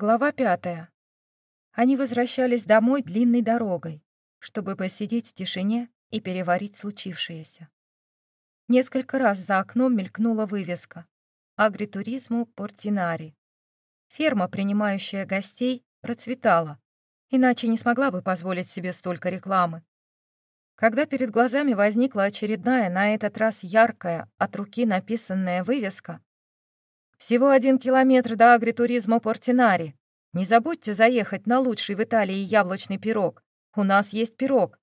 Глава пятая. Они возвращались домой длинной дорогой, чтобы посидеть в тишине и переварить случившееся. Несколько раз за окном мелькнула вывеска «Агритуризму Портинари». Ферма, принимающая гостей, процветала, иначе не смогла бы позволить себе столько рекламы. Когда перед глазами возникла очередная, на этот раз яркая, от руки написанная вывеска «Всего один километр до агритуризма Портинари. Не забудьте заехать на лучший в Италии яблочный пирог. У нас есть пирог».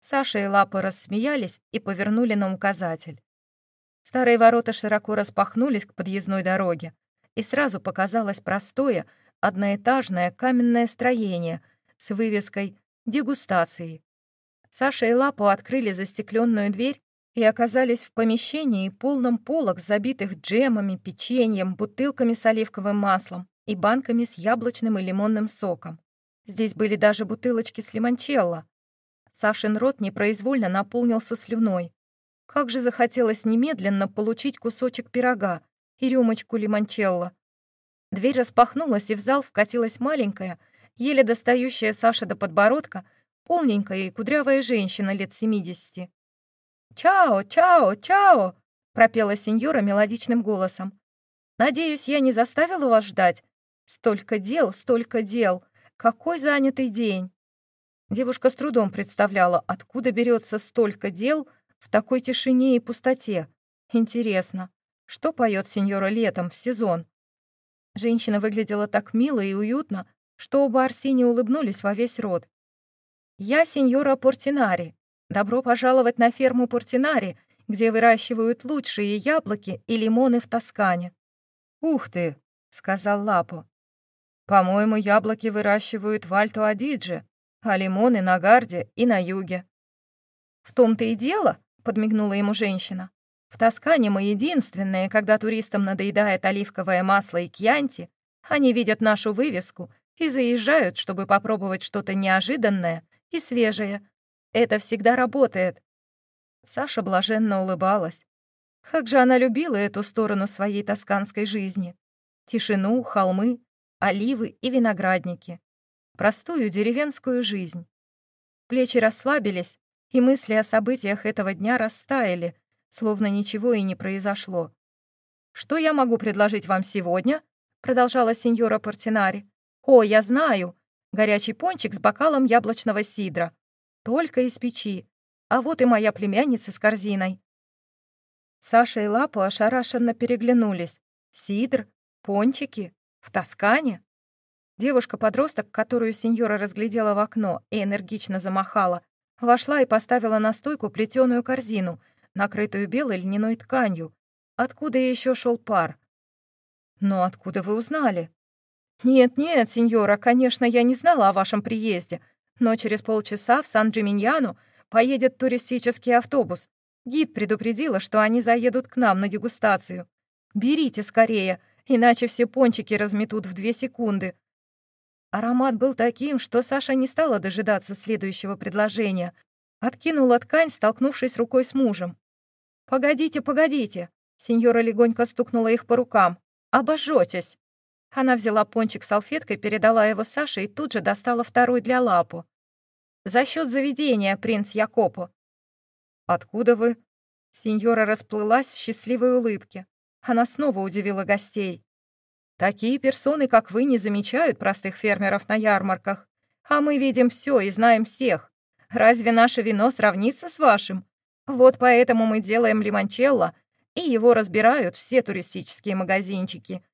Саша и Лапа рассмеялись и повернули на указатель. Старые ворота широко распахнулись к подъездной дороге, и сразу показалось простое, одноэтажное каменное строение с вывеской «Дегустации». Саша и Лапу открыли застекленную дверь и оказались в помещении, полном полок, забитых джемами, печеньем, бутылками с оливковым маслом и банками с яблочным и лимонным соком. Здесь были даже бутылочки с лимончелло. Сашин рот непроизвольно наполнился слюной. Как же захотелось немедленно получить кусочек пирога и рюмочку лимончелло. Дверь распахнулась, и в зал вкатилась маленькая, еле достающая Саше до подбородка, полненькая и кудрявая женщина лет семидесяти. «Чао, чао, чао!» — пропела сеньора мелодичным голосом. «Надеюсь, я не заставила вас ждать? Столько дел, столько дел! Какой занятый день!» Девушка с трудом представляла, откуда берется столько дел в такой тишине и пустоте. Интересно, что поет сеньора летом в сезон? Женщина выглядела так мило и уютно, что оба Арсини улыбнулись во весь рот. «Я сеньора Портинари. Добро пожаловать на ферму Портинари, где выращивают лучшие яблоки и лимоны в Тоскане». «Ух ты!» — сказал Лапо. «По-моему, яблоки выращивают в Альто-Адидже, а лимоны на Гарде и на юге». «В том-то и дело», — подмигнула ему женщина. «В Тоскане мы единственные, когда туристам надоедает оливковое масло и кьянти, они видят нашу вывеску и заезжают, чтобы попробовать что-то неожиданное и свежее. Это всегда работает». Саша блаженно улыбалась. Как же она любила эту сторону своей тосканской жизни. Тишину, холмы, оливы и виноградники. Простую деревенскую жизнь. Плечи расслабились, и мысли о событиях этого дня растаяли, словно ничего и не произошло. «Что я могу предложить вам сегодня?» — продолжала сеньора Портинари. «О, я знаю! Горячий пончик с бокалом яблочного сидра. Только из печи. А вот и моя племянница с корзиной». Саша и Лапу ошарашенно переглянулись. «Сидр? Пончики? В Тоскане?» Девушка-подросток, которую сеньора разглядела в окно и энергично замахала, вошла и поставила на стойку плетеную корзину, накрытую белой льняной тканью. Откуда еще шел пар? «Но откуда вы узнали?» «Нет-нет, сеньора, конечно, я не знала о вашем приезде, но через полчаса в Сан-Джиминьяно поедет туристический автобус. Гид предупредила, что они заедут к нам на дегустацию. Берите скорее, иначе все пончики разметут в две секунды». Аромат был таким, что Саша не стала дожидаться следующего предложения. Откинула ткань, столкнувшись рукой с мужем. «Погодите, погодите!» Сеньора легонько стукнула их по рукам. «Обожжетесь!» Она взяла пончик салфеткой, передала его Саше и тут же достала второй для лапу. «За счет заведения, принц Якопо». «Откуда вы?» Сеньора расплылась в счастливой улыбке. Она снова удивила гостей. «Такие персоны, как вы, не замечают простых фермеров на ярмарках. А мы видим все и знаем всех. Разве наше вино сравнится с вашим? Вот поэтому мы делаем лимончелло, и его разбирают все туристические магазинчики.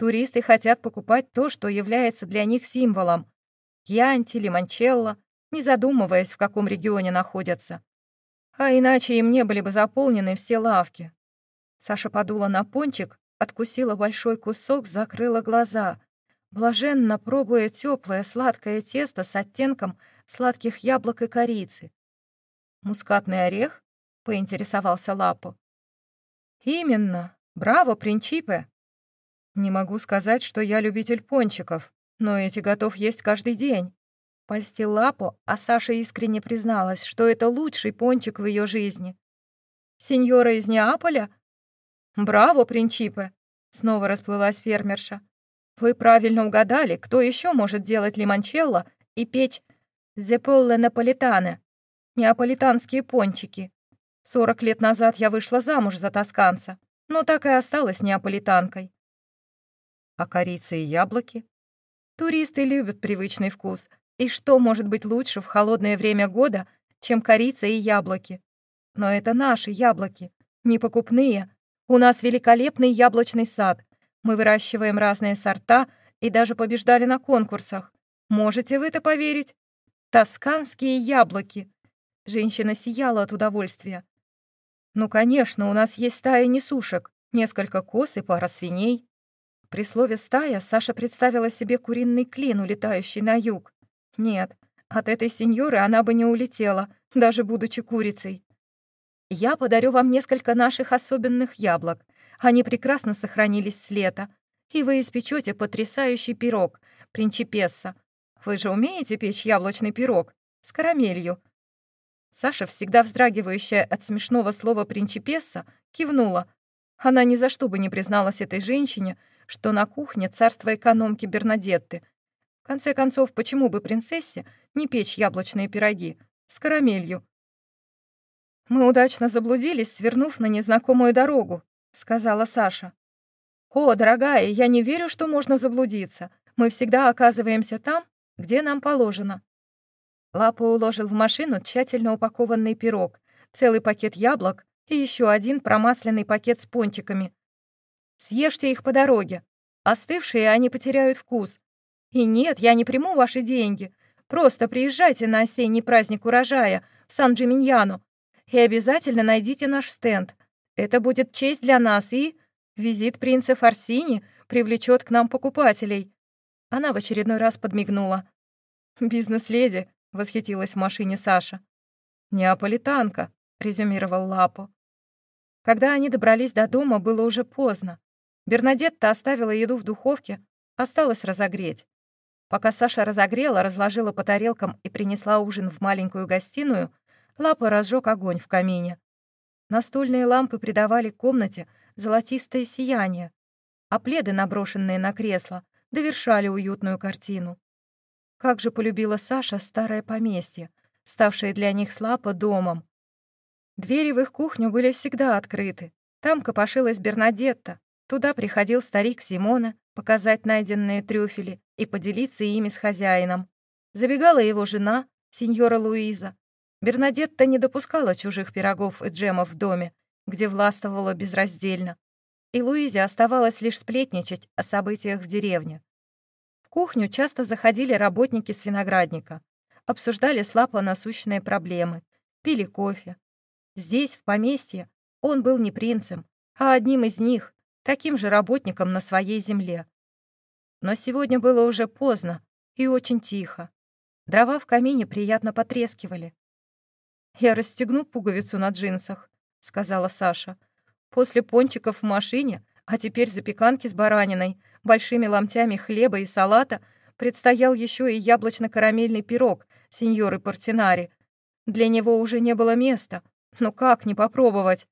Туристы хотят покупать то, что является для них символом. Кьянти, лимончелло, не задумываясь, в каком регионе находятся. А иначе им не были бы заполнены все лавки. Саша подула на пончик, откусила большой кусок, закрыла глаза, блаженно пробуя теплое сладкое тесто с оттенком сладких яблок и корицы. «Мускатный орех?» — поинтересовался Лапо. «Именно. Браво, Принчипе!» Не могу сказать, что я любитель пончиков, но эти готов есть каждый день. Польстил Лапо, а Саша искренне призналась, что это лучший пончик в ее жизни. «Сеньора из Неаполя?» «Браво, Принчипе!» — снова расплылась фермерша. Вы правильно угадали, кто еще может делать лимончелло и печь зеполле наполитане, неаполитанские пончики. Сорок лет назад я вышла замуж за тосканца, но так и осталась неаполитанкой. А корица и яблоки? Туристы любят привычный вкус. И что может быть лучше в холодное время года, чем корица и яблоки? Но это наши яблоки, не покупные. У нас великолепный яблочный сад. Мы выращиваем разные сорта и даже побеждали на конкурсах. Можете в это поверить? Тосканские яблоки. Женщина сияла от удовольствия. Ну, конечно, у нас есть стая несушек, несколько коз и пара свиней. При слове «стая» Саша представила себе куриный клин, улетающий на юг. Нет, от этой сеньоры она бы не улетела, даже будучи курицей. Я подарю вам несколько наших особенных яблок. Они прекрасно сохранились с лета. И вы испечете потрясающий пирог, принчипесса. Вы же умеете печь яблочный пирог? С карамелью. Саша, всегда вздрагивающая от смешного слова принчипесса, кивнула. Она ни за что бы не призналась этой женщине, что на кухне царство экономки Бернадетты. В конце концов, почему бы принцессе не печь яблочные пироги с карамелью? «Мы удачно заблудились, свернув на незнакомую дорогу», — сказала Саша. «О, дорогая, я не верю, что можно заблудиться. Мы всегда оказываемся там, где нам положено». Лапа уложил в машину тщательно упакованный пирог, целый пакет яблок и еще один промасленный пакет с пончиками, Съешьте их по дороге. Остывшие они потеряют вкус. И нет, я не приму ваши деньги. Просто приезжайте на осенний праздник урожая в Сан-Джиминьяно и обязательно найдите наш стенд. Это будет честь для нас и... Визит принца Фарсини привлечет к нам покупателей». Она в очередной раз подмигнула. «Бизнес-леди», — восхитилась в машине Саша. «Неаполитанка», — резюмировал Лапо. Когда они добрались до дома, было уже поздно. Бернадетта оставила еду в духовке, осталось разогреть. Пока Саша разогрела, разложила по тарелкам и принесла ужин в маленькую гостиную, Лапа разжег огонь в камине. Настольные лампы придавали комнате золотистое сияние, а пледы, наброшенные на кресло, довершали уютную картину. Как же полюбила Саша старое поместье, ставшее для них с Лапа домом. Двери в их кухню были всегда открыты. Там копошилась Бернадетта, Туда приходил старик Симона показать найденные трюфели и поделиться ими с хозяином. Забегала его жена, сеньора Луиза. Бернадетта не допускала чужих пирогов и джемов в доме, где властвовала безраздельно. И Луизе оставалось лишь сплетничать о событиях в деревне. В кухню часто заходили работники с виноградника, обсуждали слабо насущные проблемы, пили кофе. Здесь, в поместье, он был не принцем, а одним из них, таким же работником на своей земле. Но сегодня было уже поздно и очень тихо. Дрова в камине приятно потрескивали. «Я расстегну пуговицу на джинсах», — сказала Саша. «После пончиков в машине, а теперь запеканки с бараниной, большими ломтями хлеба и салата предстоял еще и яблочно-карамельный пирог сеньоры Портинари. Для него уже не было места. Ну как не попробовать?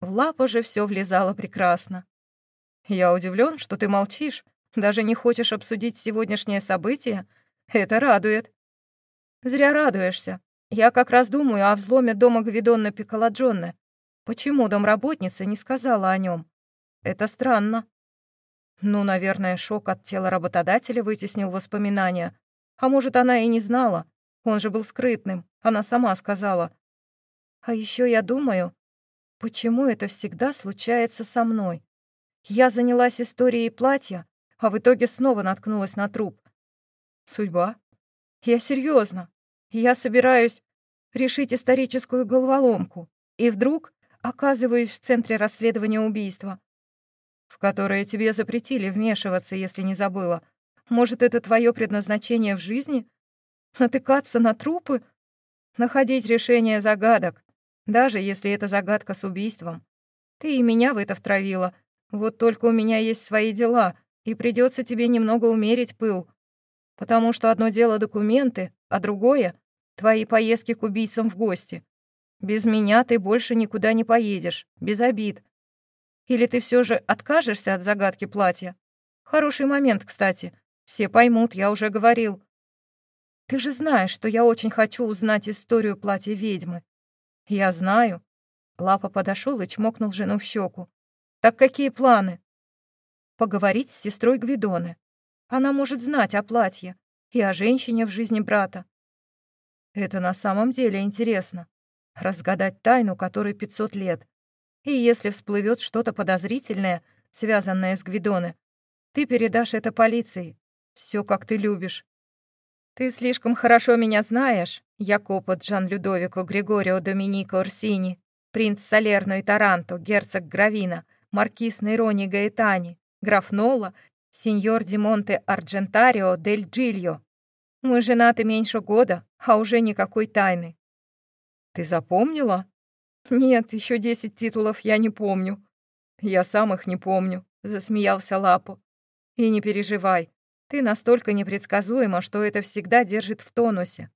В лапу же все влезало прекрасно. «Я удивлен, что ты молчишь, даже не хочешь обсудить сегодняшнее событие. Это радует». «Зря радуешься. Я как раз думаю о взломе дома Гвидонна Пиколаджонне. Почему домработница не сказала о нем? Это странно». Ну, наверное, шок от тела работодателя вытеснил воспоминания. А может, она и не знала. Он же был скрытным. Она сама сказала. А еще я думаю, Почему это всегда случается со мной? Я занялась историей платья, а в итоге снова наткнулась на труп. Судьба? Я серьезно. Я собираюсь решить историческую головоломку, и вдруг оказываюсь в центре расследования убийства, в которое тебе запретили вмешиваться, если не забыла. Может, это твое предназначение в жизни? Натыкаться на трупы? Находить решение загадок? Даже если это загадка с убийством. Ты и меня в это втравила. Вот только у меня есть свои дела, и придется тебе немного умерить пыл. Потому что одно дело документы, а другое — твои поездки к убийцам в гости. Без меня ты больше никуда не поедешь, без обид. Или ты все же откажешься от загадки платья? Хороший момент, кстати. Все поймут, я уже говорил. Ты же знаешь, что я очень хочу узнать историю платья ведьмы. Я знаю. Лапа подошел и чмокнул жену в щеку. Так какие планы? Поговорить с сестрой Гвидоны. Она может знать о платье и о женщине в жизни брата. Это на самом деле интересно. Разгадать тайну, которой 500 лет. И если всплывет что-то подозрительное, связанное с Гвидоне, ты передашь это полиции. Все, как ты любишь. Ты слишком хорошо меня знаешь, Якопо Джан Людовико Григорио Доминико Орсини, принц Салерно и Таранто, герцог Гравина, маркиз Нейрони Гаэтани, граф Нола, сеньор Димонте Арджентарио дель Джильо. Мы женаты меньше года, а уже никакой тайны. Ты запомнила? Нет, еще десять титулов я не помню. Я сам их не помню, засмеялся Лапо. И не переживай, ты настолько непредсказуема, что это всегда держит в тонусе.